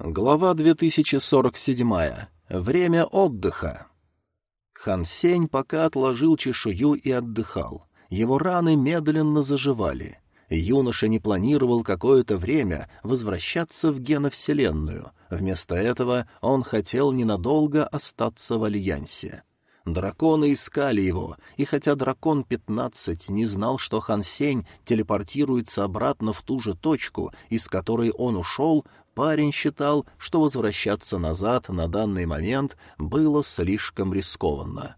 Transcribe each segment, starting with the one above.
Глава 2047. Время отдыха. Хан Сень пока отложил чешую и отдыхал. Его раны медленно заживали. Юноша не планировал какое-то время возвращаться в геновселенную. Вместо этого он хотел ненадолго остаться в Альянсе. Драконы искали его, и хотя дракон пятнадцать не знал, что Хан Сень телепортируется обратно в ту же точку, из которой он ушел, парень считал, что возвращаться назад на данный момент было слишком рискованно.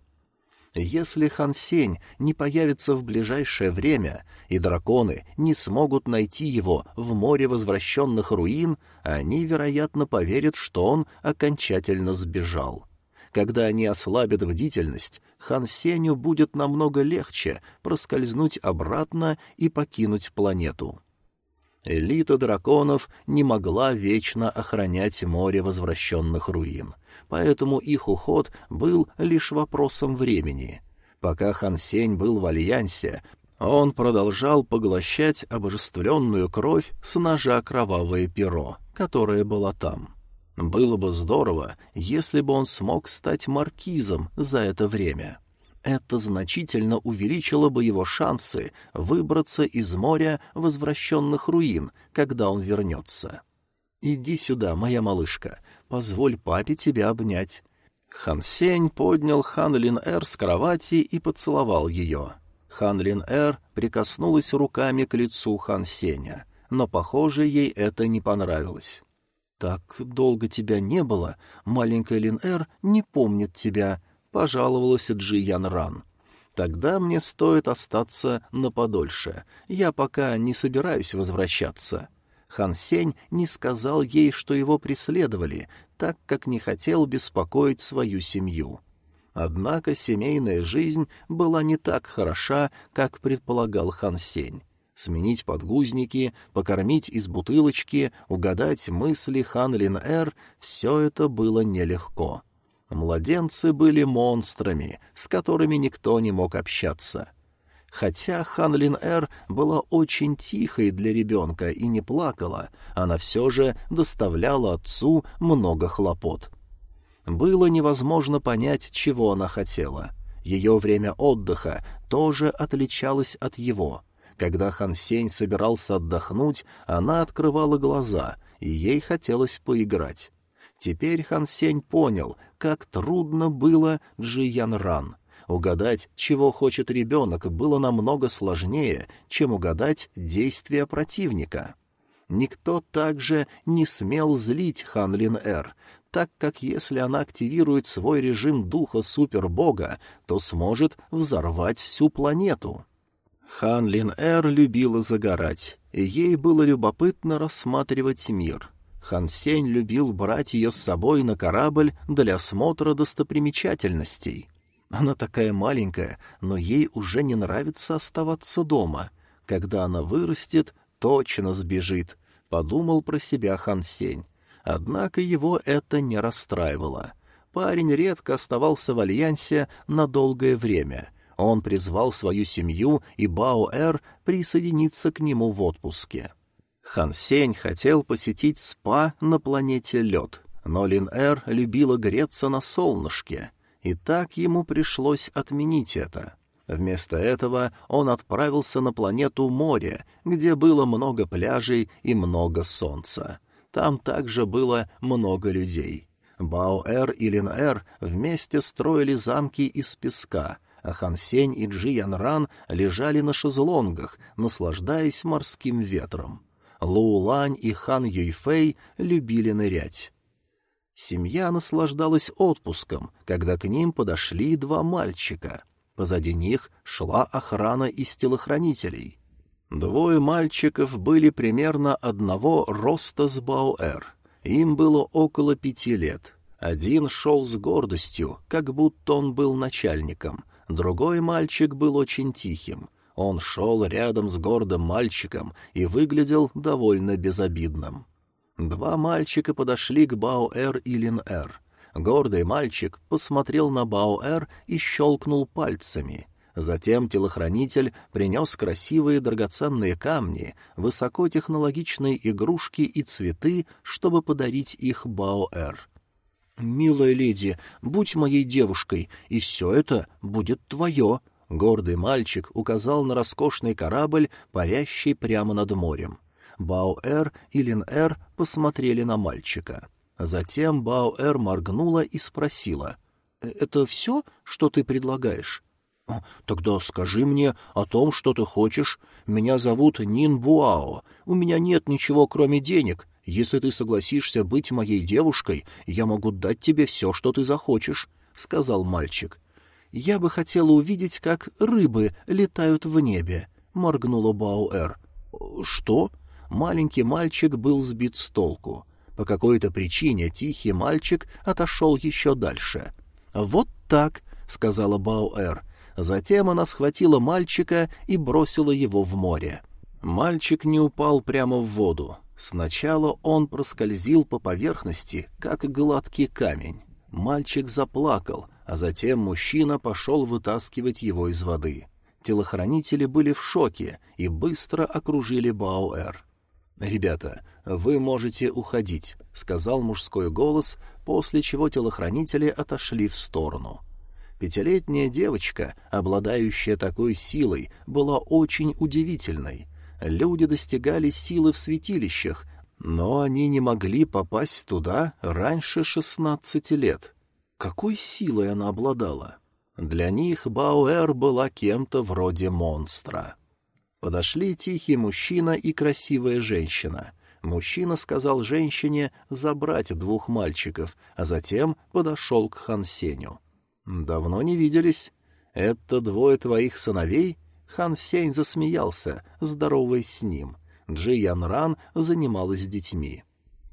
Если Хан Сень не появится в ближайшее время, и драконы не смогут найти его в море возвращенных руин, они, вероятно, поверят, что он окончательно сбежал. Когда они ослабят бдительность, Хан Сеню будет намного легче проскользнуть обратно и покинуть планету. Элита драконов не могла вечно охранять море возвращенных руин, поэтому их уход был лишь вопросом времени. Пока Хан Сень был в Альянсе, он продолжал поглощать обожествленную кровь с ножа кровавое перо, которое было там. Было бы здорово, если бы он смог стать маркизом за это время. — это значительно увеличило бы его шансы выбраться из моря возвращенных руин, когда он вернется. «Иди сюда, моя малышка, позволь папе тебя обнять». Хан Сень поднял Хан Лин Эр с кровати и поцеловал ее. Хан Лин Эр прикоснулась руками к лицу Хан Сеня, но, похоже, ей это не понравилось. «Так долго тебя не было, маленькая Лин Эр не помнит тебя», — пожаловалась Джи Ян Ран. «Тогда мне стоит остаться на подольше. Я пока не собираюсь возвращаться». Хан Сень не сказал ей, что его преследовали, так как не хотел беспокоить свою семью. Однако семейная жизнь была не так хороша, как предполагал Хан Сень. Сменить подгузники, покормить из бутылочки, угадать мысли Хан Лин Эр — все это было нелегко. Младенцы были монстрами, с которыми никто не мог общаться. Хотя Хан Лин Эр была очень тихой для ребенка и не плакала, она все же доставляла отцу много хлопот. Было невозможно понять, чего она хотела. Ее время отдыха тоже отличалось от его. Когда Хан Сень собирался отдохнуть, она открывала глаза, и ей хотелось поиграть. Теперь Хан Сень понял, как трудно было Джиян Ран. Угадать, чего хочет ребенок, было намного сложнее, чем угадать действия противника. Никто также не смел злить Хан Лин Эр, так как если она активирует свой режим духа супербога, то сможет взорвать всю планету. Хан Лин Эр любила загорать, и ей было любопытно рассматривать мир — Хан Сень любил брать ее с собой на корабль для осмотра достопримечательностей. Она такая маленькая, но ей уже не нравится оставаться дома. Когда она вырастет, точно сбежит, — подумал про себя Хан Сень. Однако его это не расстраивало. Парень редко оставался в Альянсе на долгое время. Он призвал свою семью, и Бао-Эр присоединиться к нему в отпуске. — Хан Сень хотел посетить спа на планете Лед, но Лин-Эр любила греться на солнышке, и так ему пришлось отменить это. Вместо этого он отправился на планету Море, где было много пляжей и много солнца. Там также было много людей. Бао-Эр и Лин-Эр вместе строили замки из песка, а Хан Сень и Джи Ян Ран лежали на шезлонгах, наслаждаясь морским ветром. Лоулань и хан Юйфэй любили нырять. Семья наслаждалась отпуском, когда к ним подошли два мальчика. Позади них шла охрана из телохранителей. Двое мальчиков были примерно одного роста с Баоэр. Им было около пяти лет. Один шел с гордостью, как будто он был начальником. Другой мальчик был очень тихим — он шел рядом с гордым мальчиком и выглядел довольно безобидным. Два мальчика подошли к Бао-Эр и Лин-Эр. Гордый мальчик посмотрел на Бао-Эр и щелкнул пальцами. Затем телохранитель принес красивые драгоценные камни, высокотехнологичные игрушки и цветы, чтобы подарить их Баоэр. «Милая леди, будь моей девушкой, и все это будет твое», — гордый мальчик указал на роскошный корабль, парящий прямо над морем. Баоэр и Лин-Эр посмотрели на мальчика. Затем Баоэр моргнула и спросила. «Э, «Это все, что ты предлагаешь?» «Тогда скажи мне о том, что ты хочешь. Меня зовут Нин Буао. У меня нет ничего, кроме денег. Если ты согласишься быть моей девушкой, я могу дать тебе все, что ты захочешь», — сказал мальчик. «Я бы хотела увидеть, как рыбы летают в небе», — моргнула Бауэр. «Что?» Маленький мальчик был сбит с толку. По какой-то причине тихий мальчик отошел еще дальше. «Вот так», — сказала Бауэр. Затем она схватила мальчика и бросила его в море. Мальчик не упал прямо в воду. Сначала он проскользил по поверхности, как гладкий камень. Мальчик заплакал, а затем мужчина пошел вытаскивать его из воды. Телохранители были в шоке и быстро окружили Бауэр. «Ребята, вы можете уходить», — сказал мужской голос, после чего телохранители отошли в сторону. Пятилетняя девочка, обладающая такой силой, была очень удивительной. Люди достигали силы в святилищах, но они не могли попасть туда раньше шестнадцати лет. Какой силой она обладала? Для них Бауэр была кем-то вроде монстра. Подошли тихий мужчина и красивая женщина. Мужчина сказал женщине забрать двух мальчиков, а затем подошел к Хансеню. «Давно не виделись. Это двое твоих сыновей?» Хан Сень засмеялся, здороваясь с ним. Джи Ян Ран занималась детьми.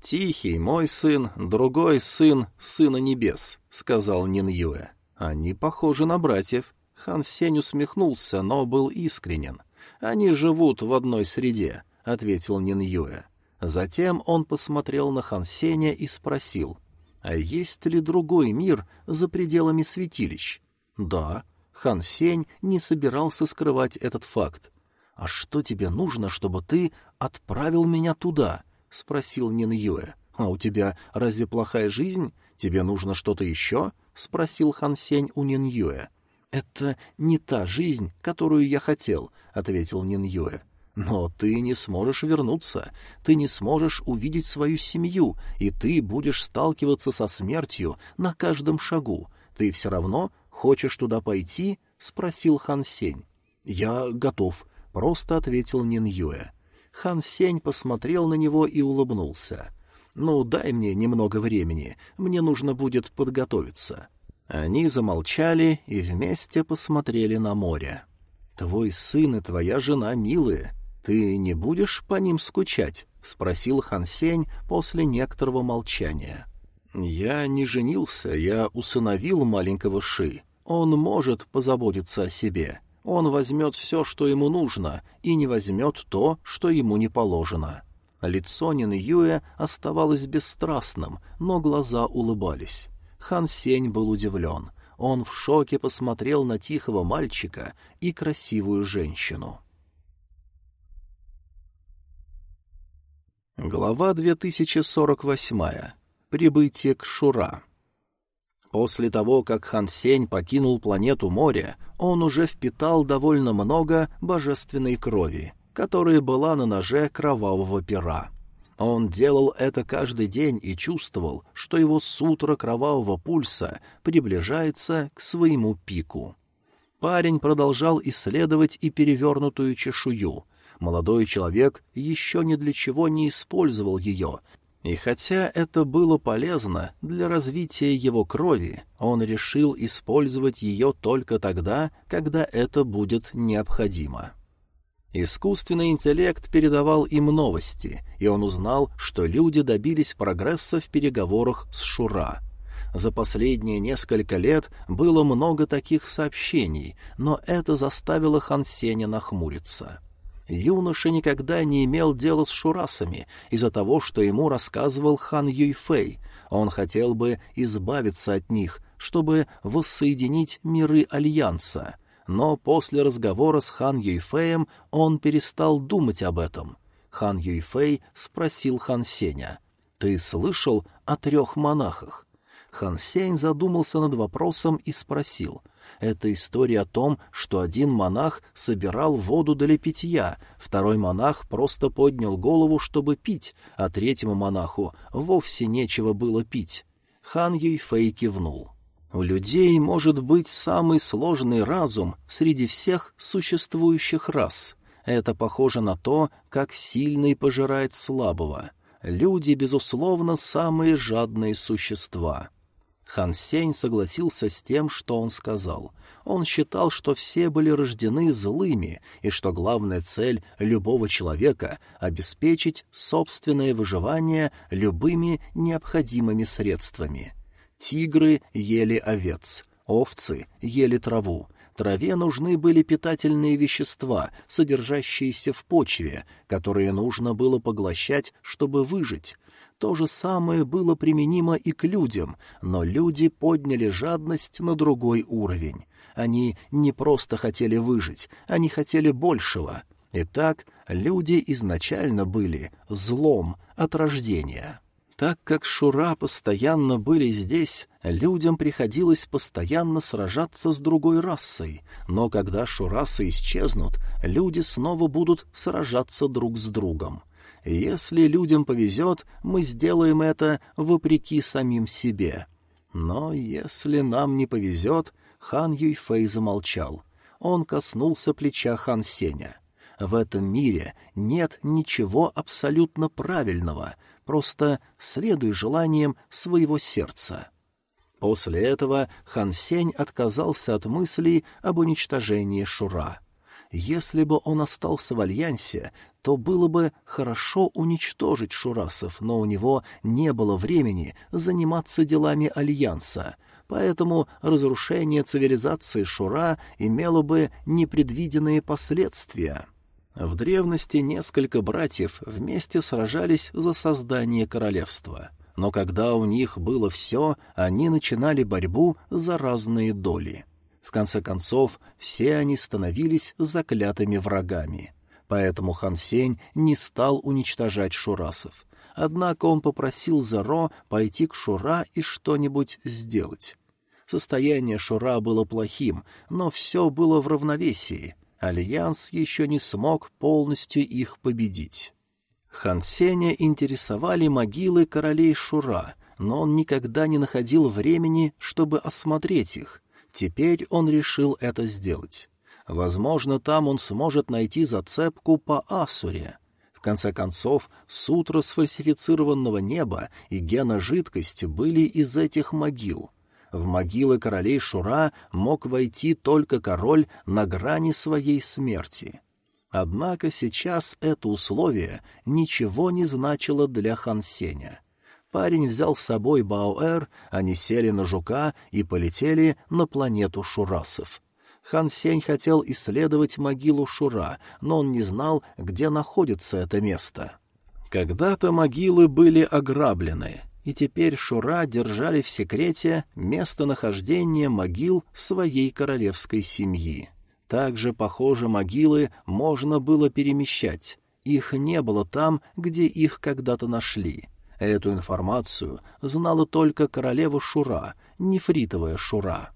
«Тихий, мой сын, другой сын Сына Небес», — сказал Нин Юэ. «Они похожи на братьев». Хан Сень усмехнулся, но был искренен. «Они живут в одной среде», — ответил Нин Юэ. Затем он посмотрел на Хан Сеня и спросил, «А есть ли другой мир за пределами святилищ?» «Да», Хан Сень не собирался скрывать этот факт. «А что тебе нужно, чтобы ты отправил меня туда?» — спросил Нин Юэ. «А у тебя разве плохая жизнь? Тебе нужно что-то еще?» — спросил Хан Сень у Нин Юэ. «Это не та жизнь, которую я хотел», — ответил Нин Юэ. «Но ты не сможешь вернуться, ты не сможешь увидеть свою семью, и ты будешь сталкиваться со смертью на каждом шагу. Ты все равно «Хочешь туда пойти?» — спросил Хан Сень. «Я готов», — просто ответил Нин Юэ. Хан Сень посмотрел на него и улыбнулся. «Ну, дай мне немного времени, мне нужно будет подготовиться». Они замолчали и вместе посмотрели на море. «Твой сын и твоя жена милые. Ты не будешь по ним скучать?» — спросил Хан Сень после некоторого молчания. «Я не женился, я усыновил маленького Ши. Он может позаботиться о себе. Он возьмет все, что ему нужно, и не возьмет то, что ему не положено. Лицо Нин Юэ оставалось бесстрастным, но глаза улыбались. Хан Сень был удивлен. Он в шоке посмотрел на тихого мальчика и красивую женщину. Глава 2048. Прибытие к Шура. После того, как Хан Сень покинул планету моря, он уже впитал довольно много божественной крови, которая была на ноже кровавого пера. Он делал это каждый день и чувствовал, что его сутра кровавого пульса приближается к своему пику. Парень продолжал исследовать и перевернутую чешую. Молодой человек еще ни для чего не использовал ее и хотя это было полезно для развития его крови, он решил использовать ее только тогда, когда это будет необходимо. Искусственный интеллект передавал им новости, и он узнал, что люди добились прогресса в переговорах с Шура. За последние несколько лет было много таких сообщений, но это заставило Хан Сеня нахмуриться. Юноша никогда не имел дела с шурасами из-за того, что ему рассказывал хан Юйфэй. Он хотел бы избавиться от них, чтобы воссоединить миры Альянса. Но после разговора с хан Юйфеем он перестал думать об этом. Хан Юйфей спросил хан Сеня, «Ты слышал о трех монахах?» Хан Сень задумался над вопросом и спросил — это история о том, что один монах собирал воду для питья, второй монах просто поднял голову, чтобы пить, а третьему монаху вовсе нечего было пить. Хан Юйфэй кивнул. У людей может быть самый сложный разум среди всех существующих рас. Это похоже на то, как сильный пожирает слабого. Люди, безусловно, самые жадные существа. Хан Сень согласился с тем, что он сказал. Он считал, что все были рождены злыми, и что главная цель любого человека — обеспечить собственное выживание любыми необходимыми средствами. Тигры ели овец, овцы ели траву, Траве нужны были питательные вещества, содержащиеся в почве, которые нужно было поглощать, чтобы выжить. То же самое было применимо и к людям, но люди подняли жадность на другой уровень. Они не просто хотели выжить, они хотели большего. Итак, люди изначально были злом от рождения. Так как Шура постоянно были здесь, людям приходилось постоянно сражаться с другой расой, но когда Шурасы исчезнут, люди снова будут сражаться друг с другом. Если людям повезет, мы сделаем это вопреки самим себе. Но если нам не повезет, хан Юйфэй замолчал. Он коснулся плеча хан Сеня. В этом мире нет ничего абсолютно правильного, просто следуй желаниям своего сердца. После этого хан Сень отказался от мыслей об уничтожении Шура — если бы он остался в Альянсе, то было бы хорошо уничтожить Шурасов, но у него не было времени заниматься делами Альянса, поэтому разрушение цивилизации Шура имело бы непредвиденные последствия. В древности несколько братьев вместе сражались за создание королевства. Но когда у них было все, они начинали борьбу за разные доли. В конце концов, все они становились заклятыми врагами. Поэтому Хан Сень не стал уничтожать шурасов. Однако он попросил Заро пойти к Шура и что-нибудь сделать. Состояние Шура было плохим, но все было в равновесии. Альянс еще не смог полностью их победить. Хан Сеня интересовали могилы королей Шура, но он никогда не находил времени, чтобы осмотреть их — Теперь он решил это сделать. Возможно, там он сможет найти зацепку по Асуре. В конце концов, сутра сфальсифицированного неба и гена жидкости были из этих могил. В могилы королей Шура мог войти только король на грани своей смерти. Однако сейчас это условие ничего не значило для Хансеня. Парень взял с собой Баоэр, они сели на жука и полетели на планету Шурасов. Хан Сень хотел исследовать могилу Шура, но он не знал, где находится это место. Когда-то могилы были ограблены, и теперь Шура держали в секрете местонахождение могил своей королевской семьи. Также, похоже, могилы можно было перемещать. Их не было там, где их когда-то нашли. Эту информацию знала только королева Шура, нефритовая Шура.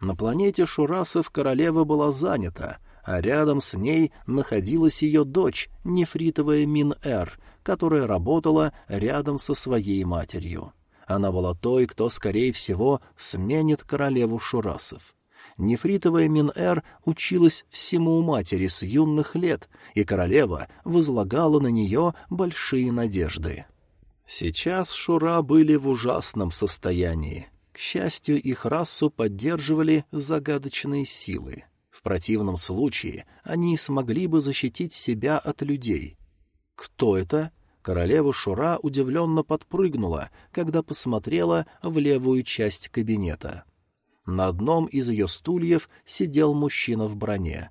На планете Шурасов королева была занята, а рядом с ней находилась ее дочь, нефритовая Мин-Эр, которая работала рядом со своей матерью. Она была той, кто, скорее всего, сменит королеву Шурасов. Нефритовая Мин-Эр училась всему у матери с юных лет, и королева возлагала на нее большие надежды. Сейчас Шура были в ужасном состоянии. К счастью, их расу поддерживали загадочные силы. В противном случае они смогли бы защитить себя от людей. Кто это? Королева Шура удивленно подпрыгнула, когда посмотрела в левую часть кабинета. На одном из ее стульев сидел мужчина в броне.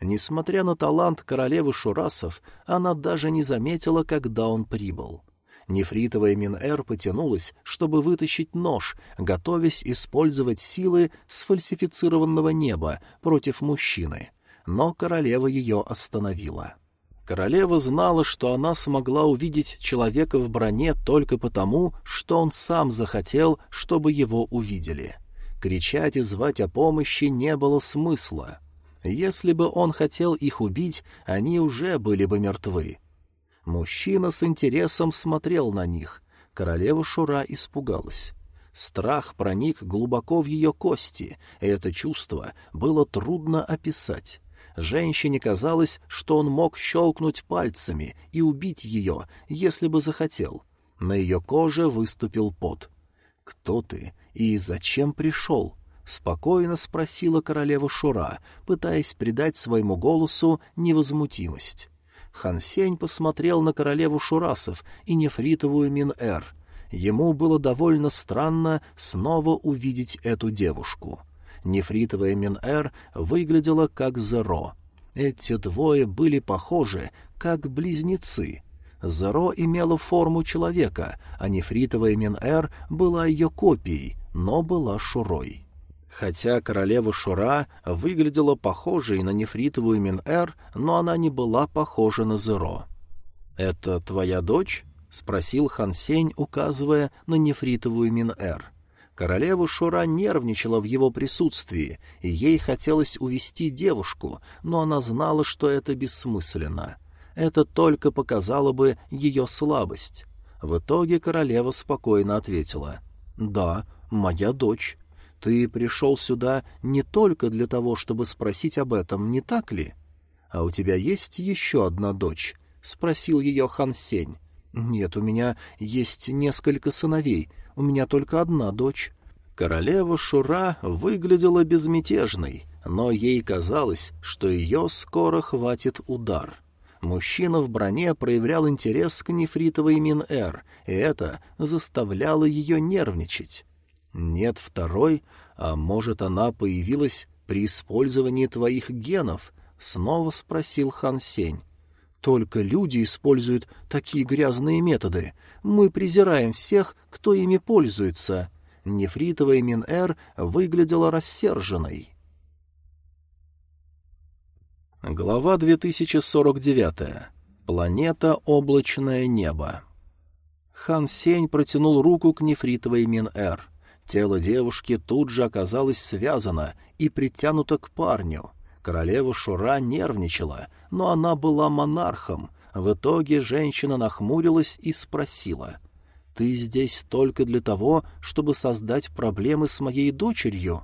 Несмотря на талант королевы Шурасов, она даже не заметила, когда он прибыл. Нефритовая Минэр потянулась, чтобы вытащить нож, готовясь использовать силы сфальсифицированного неба против мужчины. Но королева ее остановила. Королева знала, что она смогла увидеть человека в броне только потому, что он сам захотел, чтобы его увидели. Кричать и звать о помощи не было смысла. Если бы он хотел их убить, они уже были бы мертвы. Мужчина с интересом смотрел на них. Королева Шура испугалась. Страх проник глубоко в ее кости, и это чувство было трудно описать. Женщине казалось, что он мог щелкнуть пальцами и убить ее, если бы захотел. На ее коже выступил пот. «Кто ты и зачем пришел?» — спокойно спросила королева Шура, пытаясь придать своему голосу невозмутимость. Хансень посмотрел на королеву Шурасов и нефритовую Мин-Эр. Ему было довольно странно снова увидеть эту девушку. Нефритовая Мин-Эр выглядела как Зеро. Эти двое были похожи, как близнецы. Зеро имела форму человека, а нефритовая Мин-Эр была ее копией, но была Шурой. Хотя королева Шура выглядела похожей на нефритовую Мин-Эр, но она не была похожа на Зеро. «Это твоя дочь?» — спросил Хан Сень, указывая на нефритовую Мин-Эр. Королева Шура нервничала в его присутствии, и ей хотелось увести девушку, но она знала, что это бессмысленно. Это только показало бы ее слабость. В итоге королева спокойно ответила. «Да, моя дочь». Ты пришел сюда не только для того, чтобы спросить об этом, не так ли? А у тебя есть еще одна дочь? — спросил ее Хан Сень. — Нет, у меня есть несколько сыновей, у меня только одна дочь. Королева Шура выглядела безмятежной, но ей казалось, что ее скоро хватит удар. Мужчина в броне проявлял интерес к нефритовой Мин-Эр, и это заставляло ее нервничать. Нет второй, а может, она появилась при использовании твоих генов? Снова спросил Хан Сень. Только люди используют такие грязные методы. Мы презираем всех, кто ими пользуется. Нефритовая Мин-Эр выглядела рассерженной. Глава 2049. Планета Облачное небо. Хан Сень протянул руку к нефритовой Мин-Эр. Тело девушки тут же оказалось связано и притянуто к парню. Королева Шура нервничала, но она была монархом. В итоге женщина нахмурилась и спросила. «Ты здесь только для того, чтобы создать проблемы с моей дочерью?»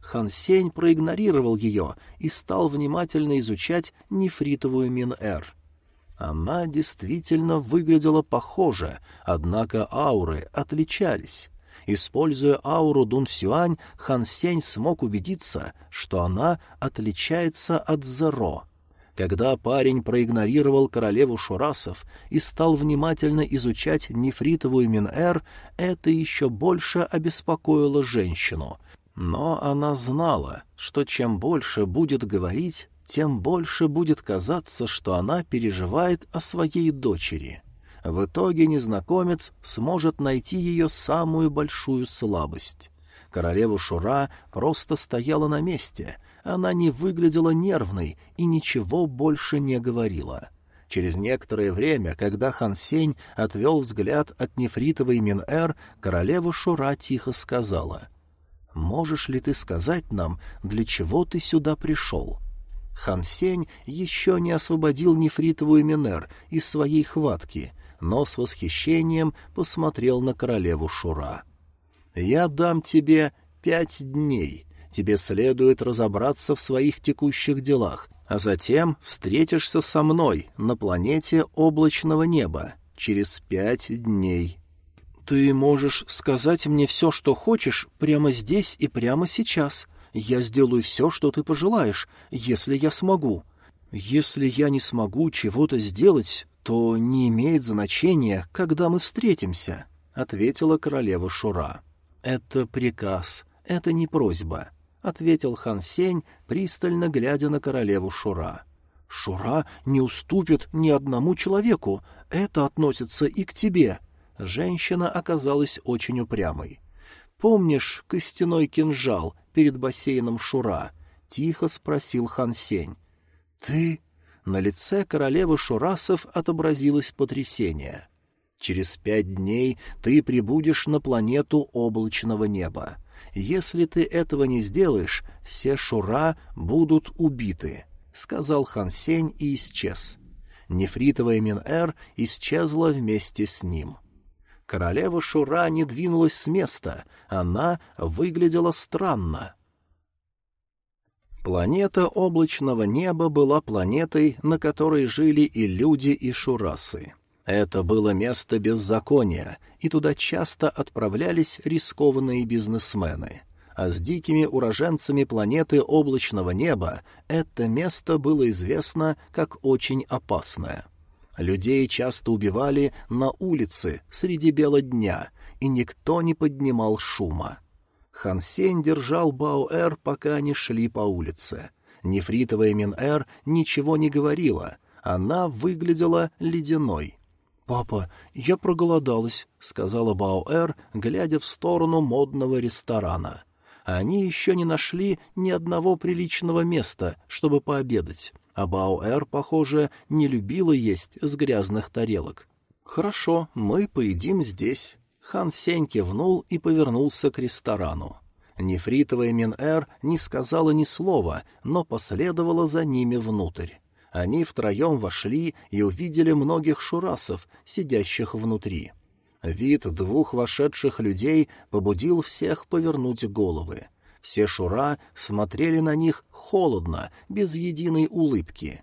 Хан Сень проигнорировал ее и стал внимательно изучать нефритовую Мин-Эр. Она действительно выглядела похоже, однако ауры отличались. Используя ауру Дун Сюань, Хан Сень смог убедиться, что она отличается от Зеро. Когда парень проигнорировал королеву Шурасов и стал внимательно изучать нефритовую Мин-Эр, это еще больше обеспокоило женщину. Но она знала, что чем больше будет говорить, тем больше будет казаться, что она переживает о своей дочери. В итоге незнакомец сможет найти ее самую большую слабость. Королева Шура просто стояла на месте. Она не выглядела нервной и ничего больше не говорила. Через некоторое время, когда Хан Сень отвел взгляд от нефритовой Мин-Эр, королева Шура тихо сказала, «Можешь ли ты сказать нам, для чего ты сюда пришел?» Хан Сень еще не освободил нефритовую Минер из своей хватки, но с восхищением посмотрел на королеву Шура. «Я дам тебе пять дней. Тебе следует разобраться в своих текущих делах, а затем встретишься со мной на планете облачного неба через пять дней». «Ты можешь сказать мне все, что хочешь, прямо здесь и прямо сейчас. Я сделаю все, что ты пожелаешь, если я смогу. Если я не смогу чего-то сделать, то не имеет значения, когда мы встретимся», — ответила королева Шура. «Это приказ, это не просьба», — ответил Хан Сень, пристально глядя на королеву Шура. «Шура не уступит ни одному человеку, это относится и к тебе». женщина оказалась очень упрямой. «Помнишь костяной кинжал перед бассейном Шура?» — тихо спросил Хан Сень. «Ты...» На лице королевы Шурасов отобразилось потрясение. «Через пять дней ты прибудешь на планету облачного неба. Если ты этого не сделаешь, все Шура будут убиты», — сказал Хан Сень и исчез. Нефритовая Мин-Эр исчезла вместе с ним. Королева Шура не двинулась с места, она выглядела странно. Планета облачного неба была планетой, на которой жили и люди, и шурасы. Это было место беззакония, и туда часто отправлялись рискованные бизнесмены. А с дикими уроженцами планеты облачного неба это место было известно как очень опасное. Людей часто убивали на улице среди бела дня, и никто не поднимал шума. Хан Сень держал Баоэр, пока они шли по улице. Нефритовая Мин-Эр ничего не говорила, она выглядела ледяной. «Папа, я проголодалась», — сказала Баоэр, глядя в сторону модного ресторана. Они еще не нашли ни одного приличного места, чтобы пообедать, а Баоэр, похоже, не любила есть с грязных тарелок. «Хорошо, мы поедим здесь». Хан Сень кивнул и повернулся к ресторану. Нефритовая Мин-Эр не сказала ни слова, но последовала за ними внутрь. Они втроем вошли и увидели многих шурасов, сидящих внутри. Вид двух вошедших людей побудил всех повернуть головы. Все шура смотрели на них холодно, без единой улыбки.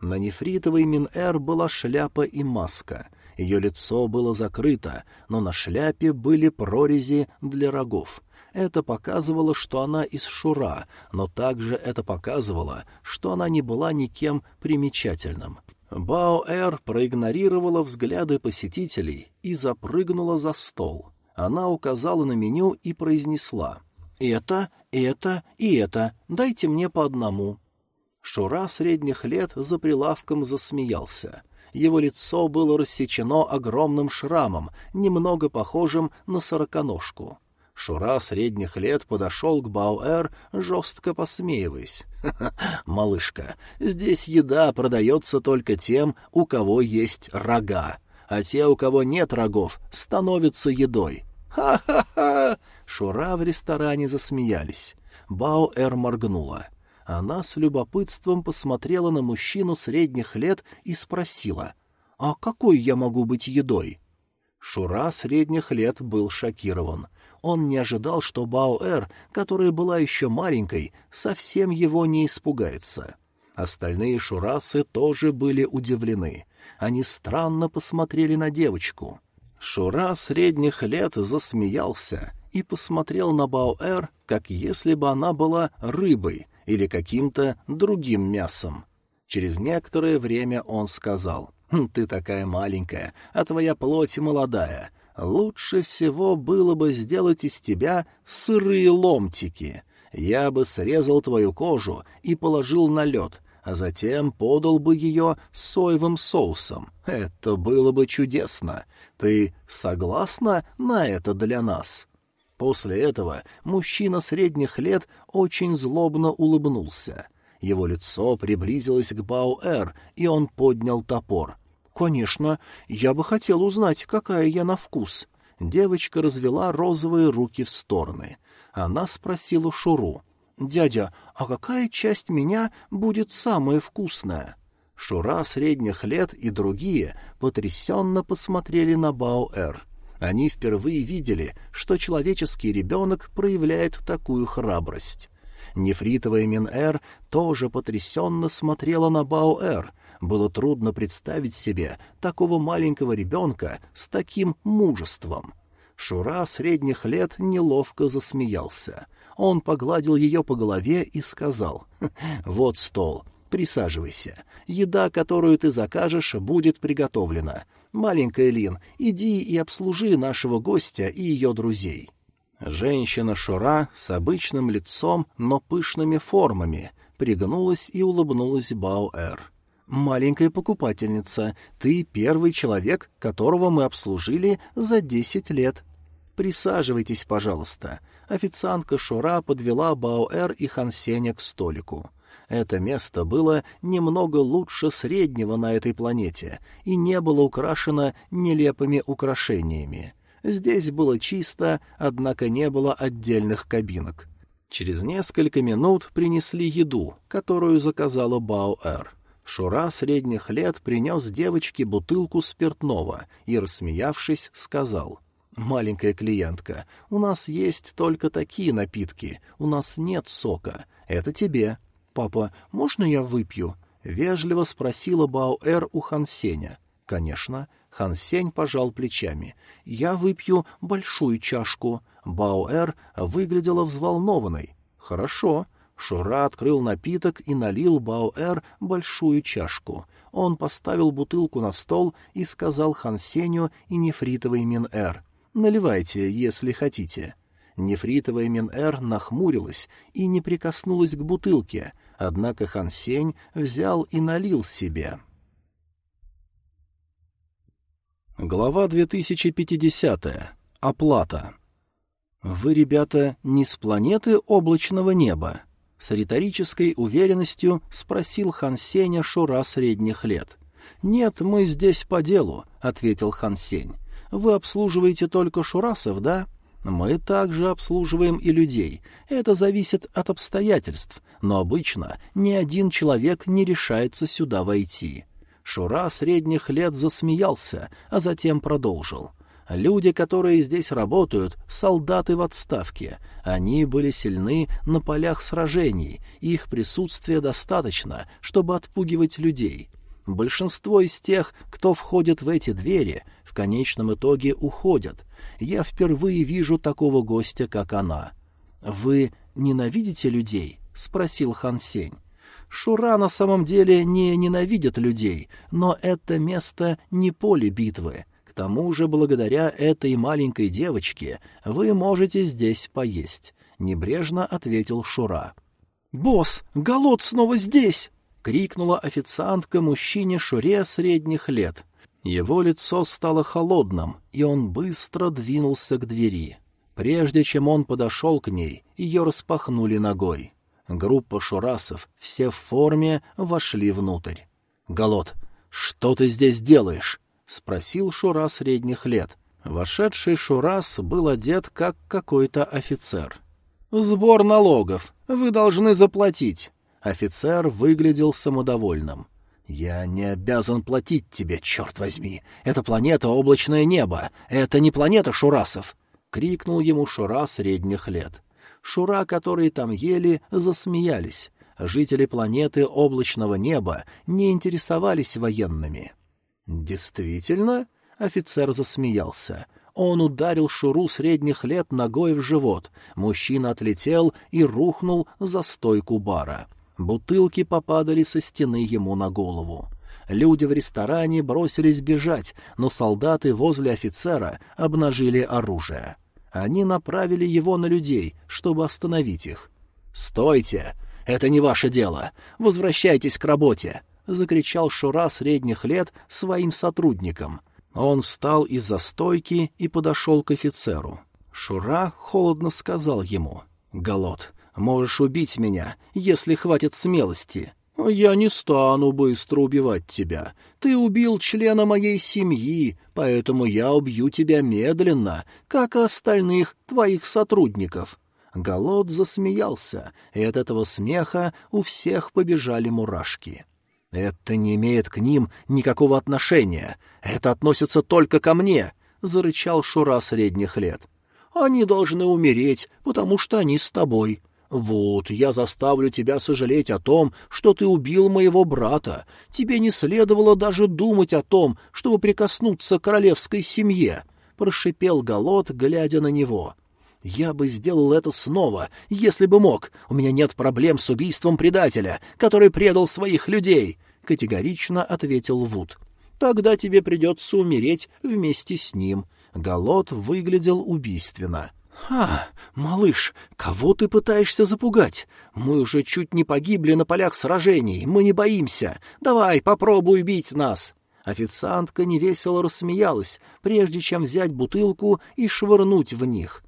На нефритовой Мин-Эр была шляпа и маска. Ее лицо было закрыто, но на шляпе были прорези для рогов — это показывало, что она из Шура, но также это показывало, что она не была никем примечательным. Баоэр проигнорировала взгляды посетителей и запрыгнула за стол. Она указала на меню и произнесла «Это, это и это, дайте мне по одному». Шура средних лет за прилавком засмеялся. Его лицо было рассечено огромным шрамом, немного похожим на сороконожку. Шура средних лет подошел к Бауэр, жестко посмеиваясь. «Ха-ха, малышка, здесь еда продается только тем, у кого есть рога, а те, у кого нет рогов, становятся едой». «Ха-ха-ха!» Шура в ресторане засмеялись. Бауэр моргнула. Она с любопытством посмотрела на мужчину средних лет и спросила, «А какой я могу быть едой?» Шура средних лет был шокирован. Он не ожидал, что Баоэр, которая была еще маленькой, совсем его не испугается. Остальные шурасы тоже были удивлены. Они странно посмотрели на девочку. Шура средних лет засмеялся и посмотрел на Баоэр, как если бы она была рыбой или каким-то другим мясом. Через некоторое время он сказал, «Хм, «Ты такая маленькая, а твоя плоть молодая лучше всего было бы сделать из тебя сырые ломтики. Я бы срезал твою кожу и положил на лед, а затем подал бы ее соевым соусом. Это было бы чудесно. Ты согласна на это для нас?» После этого мужчина средних лет очень злобно улыбнулся. Его лицо приблизилось к Бауэр, и он поднял топор — «Конечно, я бы хотел узнать, какая я на вкус». Девочка развела розовые руки в стороны. Она спросила Шуру. «Дядя, а какая часть меня будет самая вкусная?» Шура средних лет и другие потрясенно посмотрели на Баоэр. Они впервые видели, что человеческий ребенок проявляет такую храбрость. Нефритовая Мин-Эр тоже потрясенно смотрела на Баоэр, было трудно представить себе такого маленького ребенка с таким мужеством. Шура средних лет неловко засмеялся. Он погладил ее по голове и сказал, «Хм, «Вот стол, присаживайся. Еда, которую ты закажешь, будет приготовлена. Маленькая Лин, иди и обслужи нашего гостя и ее друзей». Женщина Шура с обычным лицом, но пышными формами, пригнулась и улыбнулась Баоэр. «Маленькая покупательница, ты первый человек, которого мы обслужили за десять лет. Присаживайтесь, пожалуйста». Официантка Шура подвела Баоэр и Хансеня к столику. Это место было немного лучше среднего на этой планете и не было украшено нелепыми украшениями. Здесь было чисто, однако не было отдельных кабинок. Через несколько минут принесли еду, которую заказала Баоэр. Шура средних лет принес девочке бутылку спиртного и, рассмеявшись, сказал, «Маленькая клиентка, у нас есть только такие напитки, у нас нет сока. Это тебе». «Папа, можно я выпью?» — вежливо спросила Баоэр у Хансеня. «Конечно». Хансень пожал плечами. «Я выпью большую чашку». Баоэр выглядела взволнованной. «Хорошо». Шура открыл напиток и налил Баоэр большую чашку. Он поставил бутылку на стол и сказал Хансеню и нефритовый Мин-Эр. «Наливайте, если хотите». Нефритовая Мин-Эр нахмурилась и не прикоснулась к бутылке, однако Хансень взял и налил себе. Глава 2050. Оплата. «Вы, ребята, не с планеты облачного неба?» С риторической уверенностью спросил Хан Сеня Шура средних лет. «Нет, мы здесь по делу», — ответил Хан Сень. «Вы обслуживаете только шурасов, да?» «Мы также обслуживаем и людей. Это зависит от обстоятельств, но обычно ни один человек не решается сюда войти». Шура средних лет засмеялся, а затем продолжил — Люди, которые здесь работают, солдаты в отставке. Они были сильны на полях сражений, их присутствия достаточно, чтобы отпугивать людей. Большинство из тех, кто входит в эти двери, в конечном итоге уходят. Я впервые вижу такого гостя, как она. «Вы ненавидите людей?» — спросил Хан Сень. Шура на самом деле не ненавидит людей, но это место не поле битвы тому же, благодаря этой маленькой девочке вы можете здесь поесть», — небрежно ответил Шура. «Босс, голод снова здесь!» — крикнула официантка мужчине Шуре средних лет. Его лицо стало холодным, и он быстро двинулся к двери. Прежде чем он подошел к ней, ее распахнули ногой. Группа шурасов, все в форме, вошли внутрь. «Голод, что ты здесь делаешь?» — спросил Шура средних лет. Вошедший Шурас был одет как какой-то офицер. «Сбор налогов. Вы должны заплатить». Офицер выглядел самодовольным. «Я не обязан платить тебе, черт возьми. Это планета облачное небо. Это не планета Шурасов!» — крикнул ему Шура средних лет. Шура, которые там ели, засмеялись. Жители планеты облачного неба не интересовались военными. «Действительно?» — офицер засмеялся. Он ударил Шуру средних лет ногой в живот. Мужчина отлетел и рухнул за стойку бара. Бутылки попадали со стены ему на голову. Люди в ресторане бросились бежать, но солдаты возле офицера обнажили оружие. Они направили его на людей, чтобы остановить их. «Стойте! Это не ваше дело! Возвращайтесь к работе!» — закричал Шура средних лет своим сотрудникам. Он встал из-за стойки и подошел к офицеру. Шура холодно сказал ему, «Голод, можешь убить меня, если хватит смелости». «Я не стану быстро убивать тебя. Ты убил члена моей семьи, поэтому я убью тебя медленно, как и остальных твоих сотрудников». Голод засмеялся, и от этого смеха у всех побежали мурашки. «Это не имеет к ним никакого отношения. Это относится только ко мне», — зарычал Шура средних лет. «Они должны умереть, потому что они с тобой. Вот, я заставлю тебя сожалеть о том, что ты убил моего брата. Тебе не следовало даже думать о том, чтобы прикоснуться к королевской семье», — прошипел Голод, глядя на него. «Я бы сделал это снова, если бы мог. У меня нет проблем с убийством предателя, который предал своих людей категорично ответил Вуд. Тогда тебе придется умереть вместе с ним. Голод выглядел убийственно. «А, малыш, кого ты пытаешься запугать? Мы уже чуть не погибли на полях сражений, мы не боимся. Давай, попробуй убить нас!» Официантка невесело рассмеялась, прежде чем взять бутылку и швырнуть в них.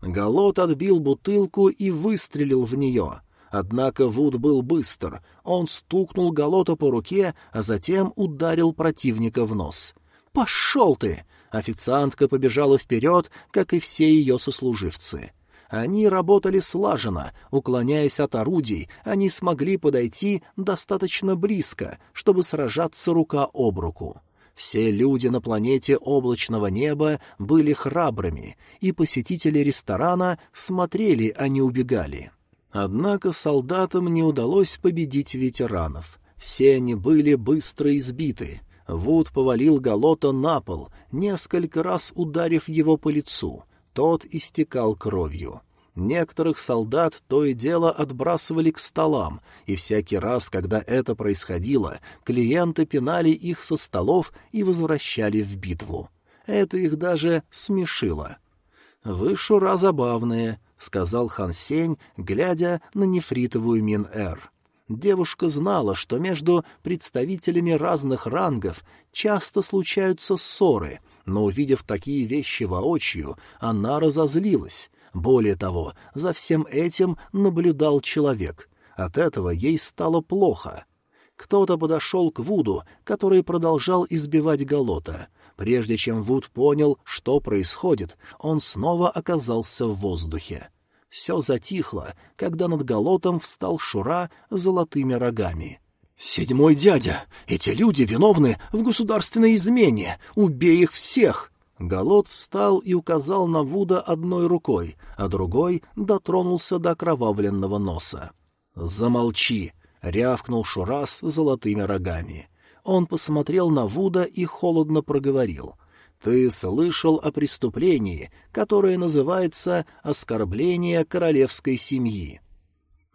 Галот отбил бутылку и выстрелил в нее. Однако Вуд был быстр. Он стукнул Галота по руке, а затем ударил противника в нос. «Пошел ты!» Официантка побежала вперед, как и все ее сослуживцы. Они работали слаженно, уклоняясь от орудий, они смогли подойти достаточно близко, чтобы сражаться рука об руку. Все люди на планете облачного неба были храбрыми, и посетители ресторана смотрели, а не убегали. Однако солдатам не удалось победить ветеранов. Все они были быстро избиты — Вуд повалил Галота на пол, несколько раз ударив его по лицу. Тот истекал кровью. Некоторых солдат то и дело отбрасывали к столам, и всякий раз, когда это происходило, клиенты пинали их со столов и возвращали в битву. Это их даже смешило. «Вы, Шура, забавные», — сказал Хан Сень, глядя на нефритовую Мин-Эр. Девушка знала, что между представителями разных рангов часто случаются ссоры, но, увидев такие вещи воочию, она разозлилась. Более того, за всем этим наблюдал человек. От этого ей стало плохо. Кто-то подошел к Вуду, который продолжал избивать Галота. Прежде чем Вуд понял, что происходит, он снова оказался в воздухе. Все затихло, когда над голотом встал Шура золотыми рогами. «Седьмой дядя! Эти люди виновны в государственной измене! Убей их всех!» Голот встал и указал на Вуда одной рукой, а другой дотронулся до кровавленного носа. «Замолчи!» — рявкнул Шура с золотыми рогами. Он посмотрел на Вуда и холодно проговорил. Ты слышал о преступлении, которое называется «оскорбление королевской семьи».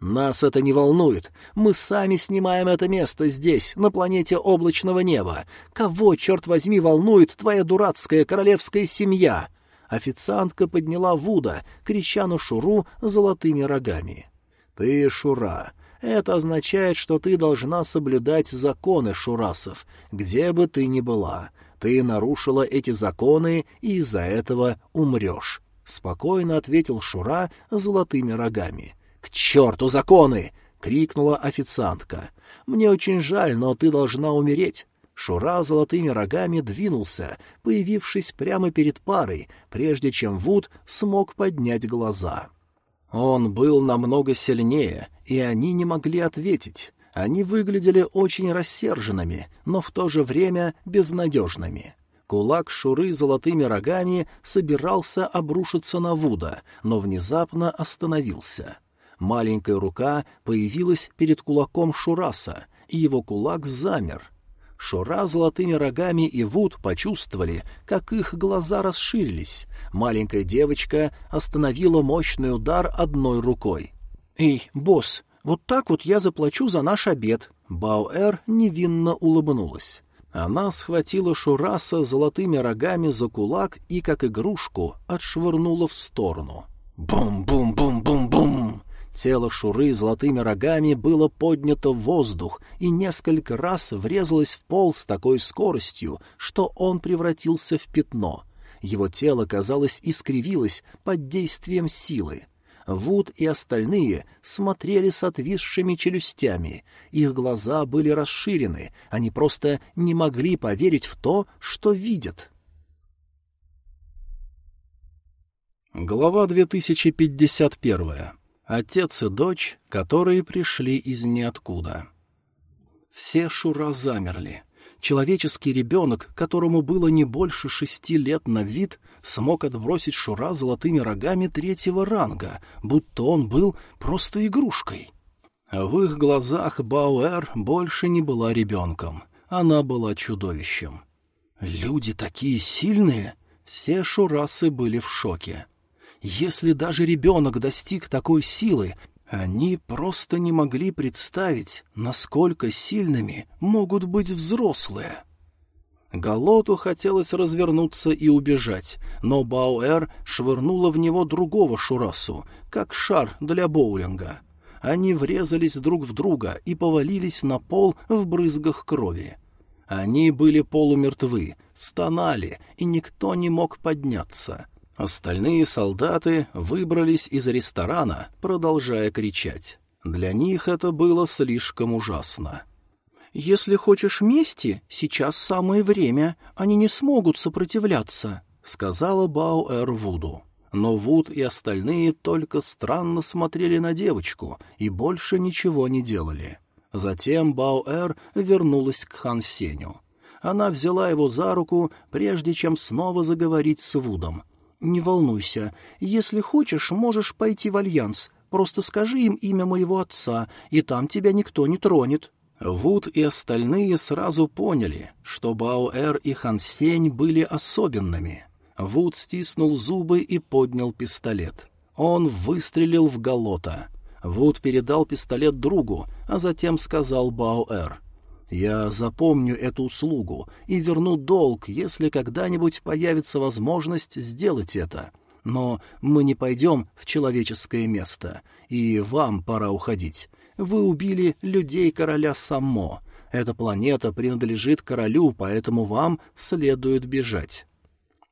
Нас это не волнует. Мы сами снимаем это место здесь, на планете облачного неба. Кого, черт возьми, волнует твоя дурацкая королевская семья?» Официантка подняла Вуда, крича на Шуру золотыми рогами. «Ты, Шура, это означает, что ты должна соблюдать законы шурасов, где бы ты ни была. Ты нарушила эти законы и из-за этого умрешь», — спокойно ответил Шура золотыми рогами. «К черту законы!» — крикнула официантка. «Мне очень жаль, но ты должна умереть». Шура золотыми рогами двинулся, появившись прямо перед парой, прежде чем Вуд смог поднять глаза. Он был намного сильнее, и они не могли ответить. Они выглядели очень рассерженными, но в то же время безнадежными. Кулак Шуры золотыми рогами собирался обрушиться на Вуда, но внезапно остановился. Маленькая рука появилась перед кулаком Шураса, и его кулак замер. Шура золотыми рогами и Вуд почувствовали, как их глаза расширились. Маленькая девочка остановила мощный удар одной рукой. «Эй, босс, вот так вот я заплачу за наш обед». Бауэр невинно улыбнулась. Она схватила Шураса золотыми рогами за кулак и, как игрушку, отшвырнула в сторону. Бум-бум-бум-бум-бум! Тело Шуры золотыми рогами было поднято в воздух и несколько раз врезалось в пол с такой скоростью, что он превратился в пятно. Его тело, казалось, искривилось под действием силы. Вуд и остальные смотрели с отвисшими челюстями. Их глаза были расширены, они просто не могли поверить в то, что видят. Глава 2051. Отец и дочь, которые пришли из ниоткуда. Все Шура замерли. Человеческий ребенок, которому было не больше шести лет на вид, смог отбросить Шура золотыми рогами третьего ранга, будто он был просто игрушкой. В их глазах Бауэр больше не была ребенком, она была чудовищем. «Люди такие сильные!» Все шурасы были в шоке. Если даже ребенок достиг такой силы, они просто не могли представить, насколько сильными могут быть взрослые. Галоту хотелось развернуться и убежать, но Бауэр швырнула в него другого Шурасу, как шар для боулинга. Они врезались друг в друга и повалились на пол в брызгах крови. Они были полумертвы, стонали, и никто не мог подняться. Остальные солдаты выбрались из ресторана, продолжая кричать. Для них это было слишком ужасно. «Если хочешь мести, сейчас самое время, они не смогут сопротивляться», — сказала Бауэр Вуду. Но Вуд и остальные только странно смотрели на девочку и больше ничего не делали. Затем Бауэр вернулась к Хан Сеню. Она взяла его за руку, прежде чем снова заговорить с Вудом. «Не волнуйся. Если хочешь, можешь пойти в Альянс. Просто скажи им имя моего отца, и там тебя никто не тронет». Вуд и остальные сразу поняли, что Баоэр и Хансень были особенными. Вуд стиснул зубы и поднял пистолет. Он выстрелил в Галота. Вуд передал пистолет другу, а затем сказал Баоэр. «Я запомню эту услугу и верну долг, если когда-нибудь появится возможность сделать это. Но мы не пойдем в человеческое место, и вам пора уходить. Вы убили людей короля Само. Эта планета принадлежит королю, поэтому вам следует бежать».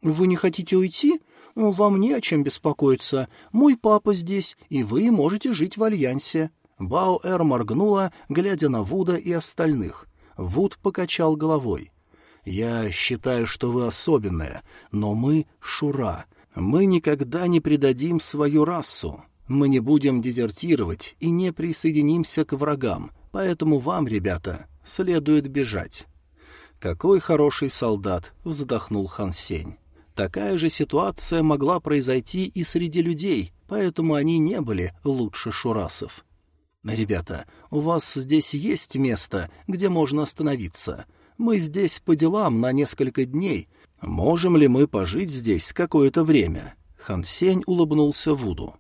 «Вы не хотите уйти? Вам не о чем беспокоиться. Мой папа здесь, и вы можете жить в Альянсе». Баоэр моргнула, глядя на Вуда и остальных. Вуд покачал головой. «Я считаю, что вы особенная, но мы — Шура. Мы никогда не предадим свою расу. Мы не будем дезертировать и не присоединимся к врагам, поэтому вам, ребята, следует бежать». «Какой хороший солдат!» — вздохнул Хан Сень. Такая же ситуация могла произойти и среди людей, поэтому они не были лучше шурасов. «Ребята, у вас здесь есть место, где можно остановиться? Мы здесь по делам на несколько дней. Можем ли мы пожить здесь какое-то время?» Хан Сень улыбнулся Вуду.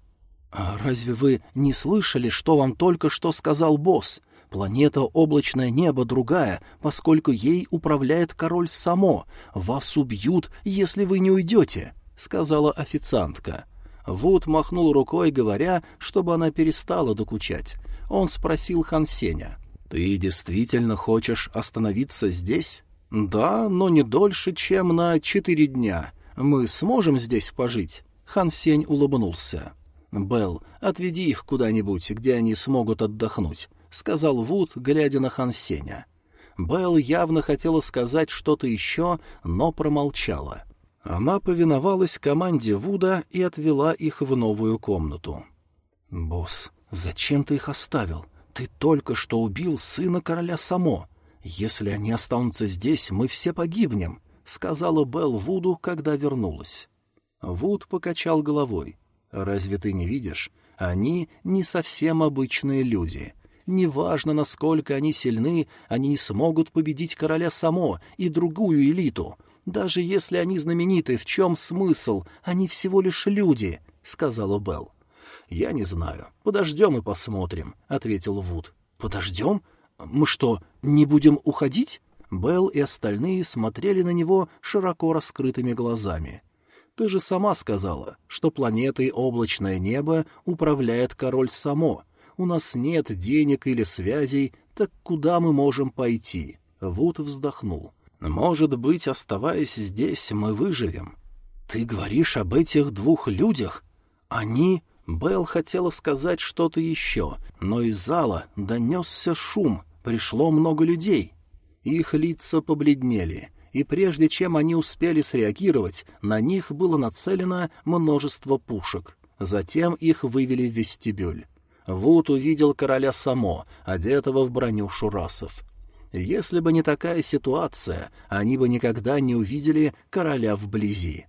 «А разве вы не слышали, что вам только что сказал босс? Планета Облачное Небо другая, поскольку ей управляет король Само. Вас убьют, если вы не уйдете», — сказала официантка. Вуд махнул рукой, говоря, чтобы она перестала докучать. Он спросил Хан Сеня. «Ты действительно хочешь остановиться здесь?» «Да, но не дольше, чем на четыре дня. Мы сможем здесь пожить?» Хан Сень улыбнулся. «Белл, отведи их куда-нибудь, где они смогут отдохнуть», — сказал Вуд, глядя на Хан Сеня. Белл явно хотела сказать что-то еще, но промолчала. Она повиновалась команде Вуда и отвела их в новую комнату. «Босс, зачем ты их оставил? Ты только что убил сына короля Само. Если они останутся здесь, мы все погибнем», — сказала Белл Вуду, когда вернулась. Вуд покачал головой. Разве ты не видишь? Они не совсем обычные люди. Неважно, насколько они сильны, они не смогут победить короля Само и другую элиту. Даже если они знамениты, в чем смысл? Они всего лишь люди, — сказала Белл. «Я не знаю. Подождем и посмотрим», — ответил Вуд. «Подождем? Мы что, не будем уходить?» Белл и остальные смотрели на него широко раскрытыми глазами. Ты же сама сказала, что планетой облачное небо управляет король само. У нас нет денег или связей, так куда мы можем пойти?» Вуд вздохнул. «Может быть, оставаясь здесь, мы выживем». «Ты говоришь об этих двух людях? Они...» Белл хотела сказать что-то еще, но из зала донесся шум, пришло много людей. Их лица побледнели и прежде чем они успели среагировать, на них было нацелено множество пушек. Затем их вывели в вестибюль. Вуд увидел короля Само, одетого в броню шурасов. Если бы не такая ситуация, они бы никогда не увидели короля вблизи.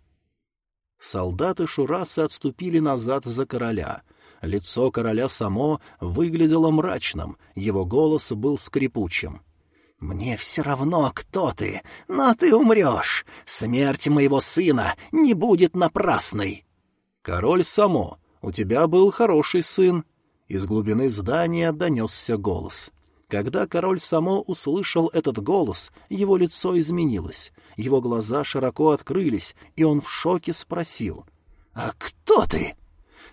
Солдаты Шурасы отступили назад за короля. Лицо короля Само выглядело мрачным, его голос был скрипучим. «Мне все равно, кто ты, но ты умрешь. Смерть моего сына не будет напрасной». «Король Само, у тебя был хороший сын». Из глубины здания донесся голос. Когда король само услышал этот голос, его лицо изменилось, его глаза широко открылись, и он в шоке спросил. «А кто ты?»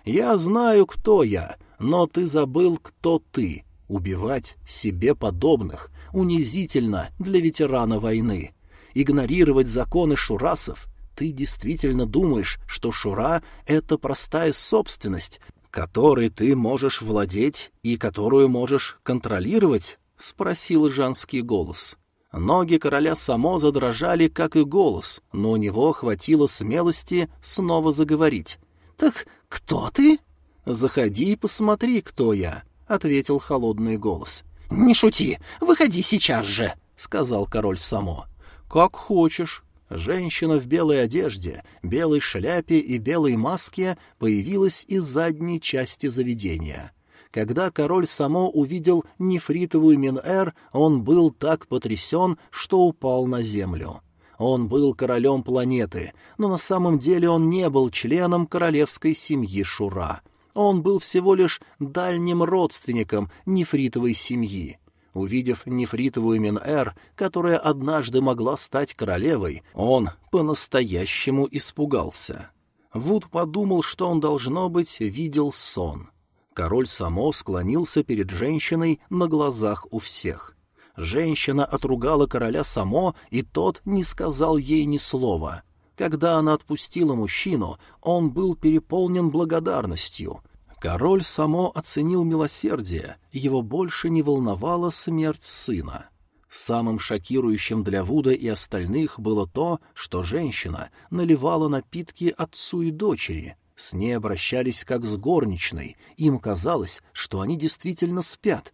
«Я знаю, кто я, но ты забыл, кто ты. Убивать себе подобных унизительно для ветерана войны. Игнорировать законы шурасов ты действительно думаешь, что Шура — это простая собственность, которой ты можешь владеть и которую можешь контролировать?» — спросил женский голос. Ноги короля само задрожали, как и голос, но у него хватило смелости снова заговорить. «Так кто ты?» «Заходи и посмотри, кто я», — ответил холодный голос. «Не шути, выходи сейчас же», — сказал король само. «Как хочешь», Женщина в белой одежде, белой шляпе и белой маске появилась из задней части заведения. Когда король само увидел нефритовую Мин-Эр, он был так потрясен, что упал на землю. Он был королем планеты, но на самом деле он не был членом королевской семьи Шура. Он был всего лишь дальним родственником нефритовой семьи. Увидев нефритовую Мин-Эр, которая однажды могла стать королевой, он по-настоящему испугался. Вуд подумал, что он, должно быть, видел сон. Король само склонился перед женщиной на глазах у всех. Женщина отругала короля само, и тот не сказал ей ни слова. Когда она отпустила мужчину, он был переполнен благодарностью — Король само оценил милосердие, его больше не волновала смерть сына. Самым шокирующим для Вуда и остальных было то, что женщина наливала напитки отцу и дочери. С ней обращались как с горничной, им казалось, что они действительно спят.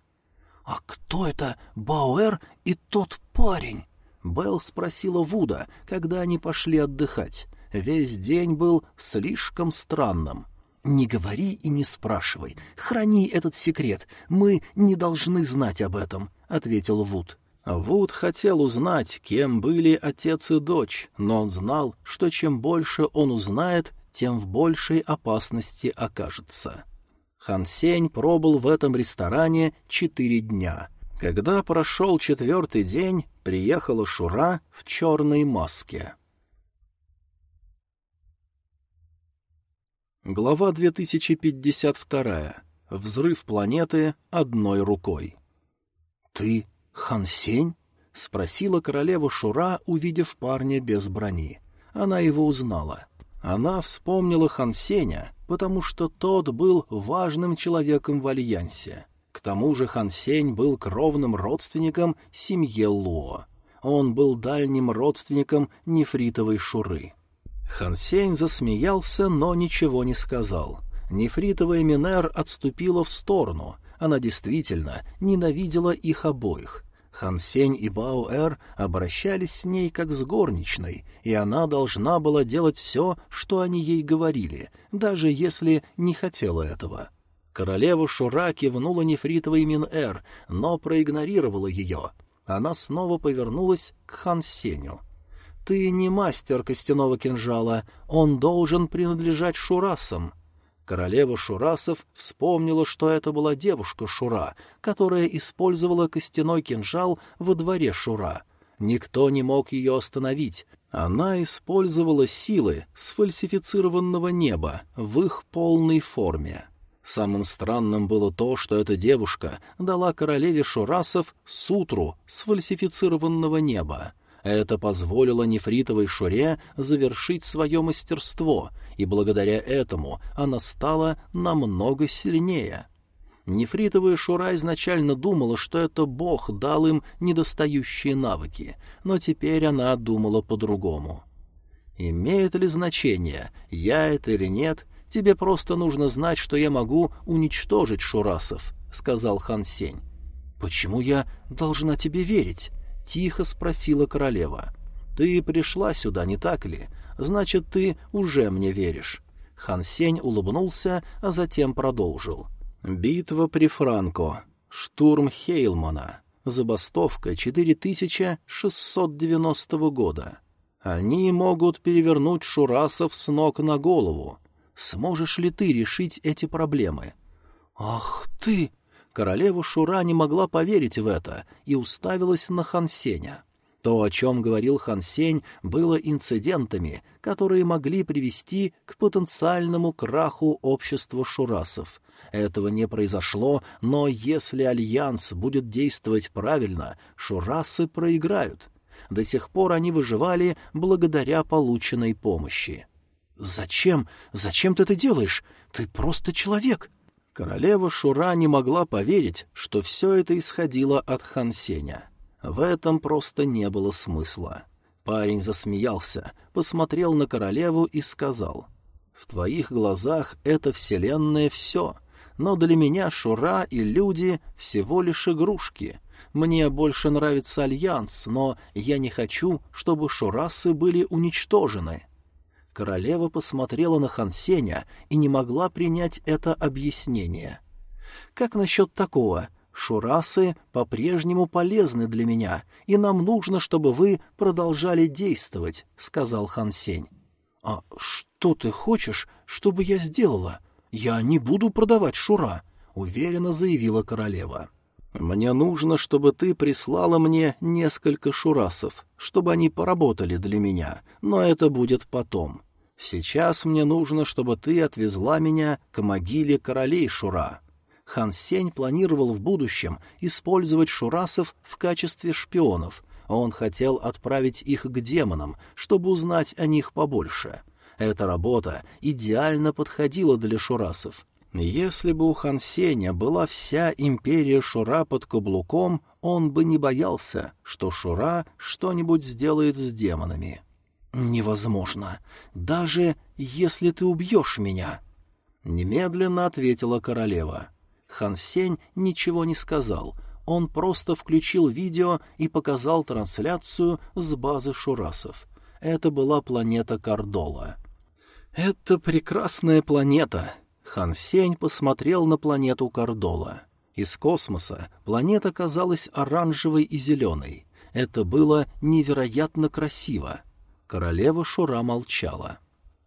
«А кто это Бауэр и тот парень?» Белл спросила Вуда, когда они пошли отдыхать. Весь день был слишком странным. «Не говори и не спрашивай. Храни этот секрет. Мы не должны знать об этом», — ответил Вуд. Вуд хотел узнать, кем были отец и дочь, но он знал, что чем больше он узнает, тем в большей опасности окажется. Хан Сень пробыл в этом ресторане четыре дня. Когда прошел четвертый день, приехала Шура в черной маске. Глава 2052. Взрыв планеты одной рукой. «Ты Хансень?» — спросила королева Шура, увидев парня без брони. Она его узнала. Она вспомнила Хансеня, потому что тот был важным человеком в Альянсе. К тому же Хансень был кровным родственником семьи Луо. Он был дальним родственником нефритовой Шуры. Хансень засмеялся, но ничего не сказал. Нефритовая Минер отступила в сторону. Она действительно ненавидела их обоих. Хансень и Баоэр обращались с ней как с горничной, и она должна была делать все, что они ей говорили, даже если не хотела этого. Королева Шура кивнула нефритовой Мин-Эр, но проигнорировала ее. Она снова повернулась к Хансеню — ты не мастер костяного кинжала, он должен принадлежать шурасам. Королева Шурасов вспомнила, что это была девушка Шура, которая использовала костяной кинжал во дворе Шура. Никто не мог ее остановить. Она использовала силы сфальсифицированного неба в их полной форме. Самым странным было то, что эта девушка дала королеве Шурасов сутру сфальсифицированного неба. Это позволило нефритовой Шуре завершить свое мастерство, и благодаря этому она стала намного сильнее. Нефритовая Шура изначально думала, что это бог дал им недостающие навыки, но теперь она думала по-другому. «Имеет ли значение, я это или нет, тебе просто нужно знать, что я могу уничтожить шурасов», — сказал Хан Сень. «Почему я должна тебе верить?» — тихо спросила королева. «Ты пришла сюда, не так ли? Значит, ты уже мне веришь». Хан Сень улыбнулся, а затем продолжил. «Битва при Франко. Штурм Хейлмана. Забастовка 4690 года. Они могут перевернуть шурасов с ног на голову. Сможешь ли ты решить эти проблемы?» «Ах ты! Королева Шура не могла поверить в это и уставилась на Хансеня. То, о чем говорил Хансень, было инцидентами, которые могли привести к потенциальному краху общества шурасов. Этого не произошло, но если Альянс будет действовать правильно, шурасы проиграют. До сих пор они выживали благодаря полученной помощи. «Зачем? Зачем ты это делаешь? Ты просто человек!» Королева Шура не могла поверить, что все это исходило от Хансеня. В этом просто не было смысла. Парень засмеялся, посмотрел на королеву и сказал, «В твоих глазах это вселенная все, но для меня Шура и люди всего лишь игрушки. Мне больше нравится Альянс, но я не хочу, чтобы Шурасы были уничтожены». Королева посмотрела на Хансеня и не могла принять это объяснение. «Как насчет такого? Шурасы по-прежнему полезны для меня, и нам нужно, чтобы вы продолжали действовать», — сказал Хансень. «А что ты хочешь, чтобы я сделала? Я не буду продавать Шура», — уверенно заявила королева. «Мне нужно, чтобы ты прислала мне несколько шурасов, чтобы они поработали для меня, но это будет потом. Сейчас мне нужно, чтобы ты отвезла меня к могиле королей Шура». Хан Сень планировал в будущем использовать шурасов в качестве шпионов. Он хотел отправить их к демонам, чтобы узнать о них побольше. Эта работа идеально подходила для шурасов — если бы у Хан Сеня была вся империя Шура под каблуком, он бы не боялся, что Шура что-нибудь сделает с демонами. «Невозможно, даже если ты убьешь меня!» Немедленно ответила королева. Хан Сень ничего не сказал, он просто включил видео и показал трансляцию с базы Шурасов. Это была планета Кардола. «Это прекрасная планета», Хан Сень посмотрел на планету Кардола. Из космоса планета казалась оранжевой и зеленой. Это было невероятно красиво. Королева Шура молчала.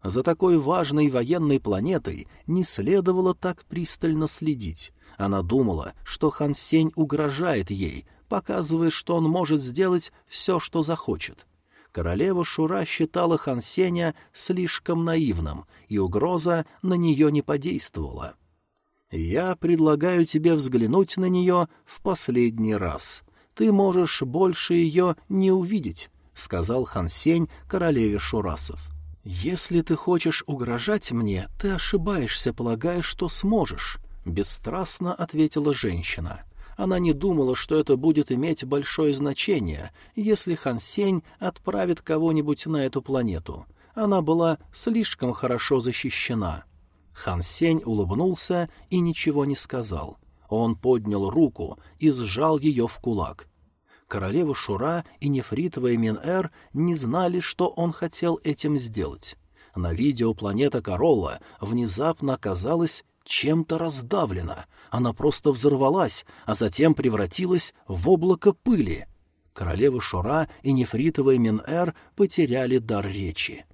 За такой важной военной планетой не следовало так пристально следить. Она думала, что Хан Сень угрожает ей, показывая, что он может сделать все, что захочет. Королева Шура считала Хан Сеня слишком наивным, и угроза на нее не подействовала. «Я предлагаю тебе взглянуть на нее в последний раз. Ты можешь больше ее не увидеть», — сказал Хан Сень королеве Шурасов. «Если ты хочешь угрожать мне, ты ошибаешься, полагая, что сможешь», — бесстрастно ответила женщина. Она не думала, что это будет иметь большое значение, если Хан Сень отправит кого-нибудь на эту планету. Она была слишком хорошо защищена. Хан Сень улыбнулся и ничего не сказал. Он поднял руку и сжал ее в кулак. Королева Шура и нефритовая Мин-Эр не знали, что он хотел этим сделать. На видео планета Королла внезапно оказалась чем-то раздавлена. Она просто взорвалась, а затем превратилась в облако пыли. Королева Шура и нефритовая Мин-Эр потеряли дар речи.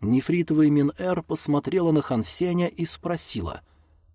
Нефритовая Мин-Эр посмотрела на Хансеня и спросила,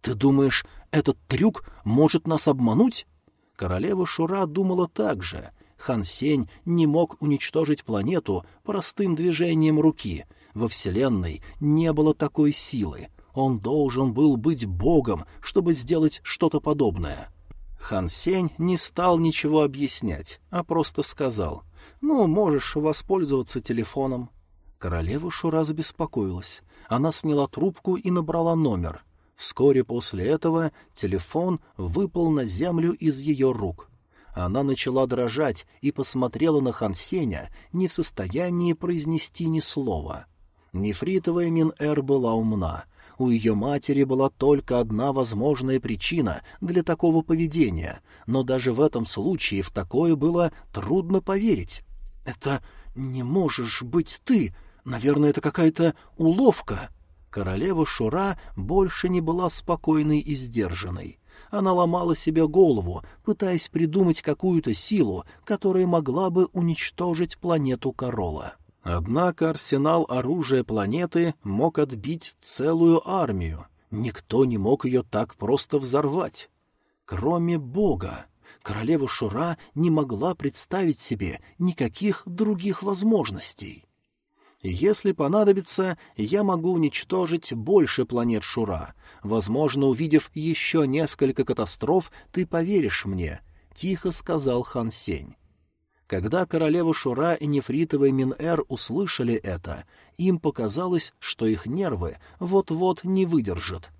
«Ты думаешь, этот трюк может нас обмануть?» Королева Шура думала так же. Хан Сень не мог уничтожить планету простым движением руки. Во Вселенной не было такой силы. Он должен был быть богом, чтобы сделать что-то подобное. Хан Сень не стал ничего объяснять, а просто сказал, «Ну, можешь воспользоваться телефоном». Королева Шура забеспокоилась. Она сняла трубку и набрала номер. Вскоре после этого телефон выпал на землю из ее рук. Она начала дрожать и посмотрела на Хан Сеня, не в состоянии произнести ни слова. Нефритовая Мин-Эр была умна — у ее матери была только одна возможная причина для такого поведения, но даже в этом случае в такое было трудно поверить. «Это не можешь быть ты! Наверное, это какая-то уловка!» Королева Шура больше не была спокойной и сдержанной. Она ломала себе голову, пытаясь придумать какую-то силу, которая могла бы уничтожить планету Корола. Однако арсенал оружия планеты мог отбить целую армию. Никто не мог ее так просто взорвать. кроме Бога. Королева Шура не могла представить себе никаких других возможностей. Если понадобится, я могу уничтожить больше планет Шура. Возможно, увидев еще несколько катастроф, ты поверишь мне, — тихо сказал Хан Сень. Когда королева Шура и нефритовый Мин-Эр услышали это, им показалось, что их нервы вот-вот не выдержат.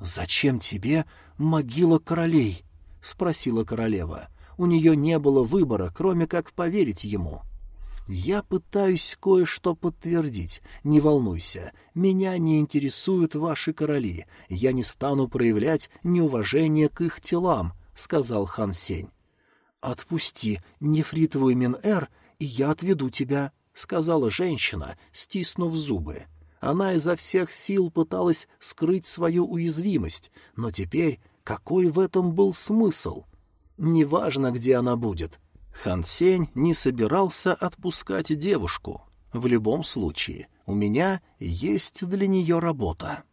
«Зачем тебе могила королей?» — спросила королева. У нее не было выбора, кроме как поверить ему. «Я пытаюсь кое-что подтвердить. Не волнуйся, меня не интересуют ваши короли. Я не стану проявлять неуважение к их телам», — сказал Хан Сень. «Отпусти нефритовую Мин-Эр, и я отведу тебя», — сказала женщина, стиснув зубы. Она изо всех сил пыталась скрыть свою уязвимость, но теперь какой в этом был смысл? Неважно, где она будет. Хан Сень не собирался отпускать девушку. В любом случае, у меня есть для нее работа.